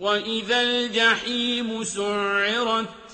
وَإِذَا الْجَحِيمُ سُعِّرَتْ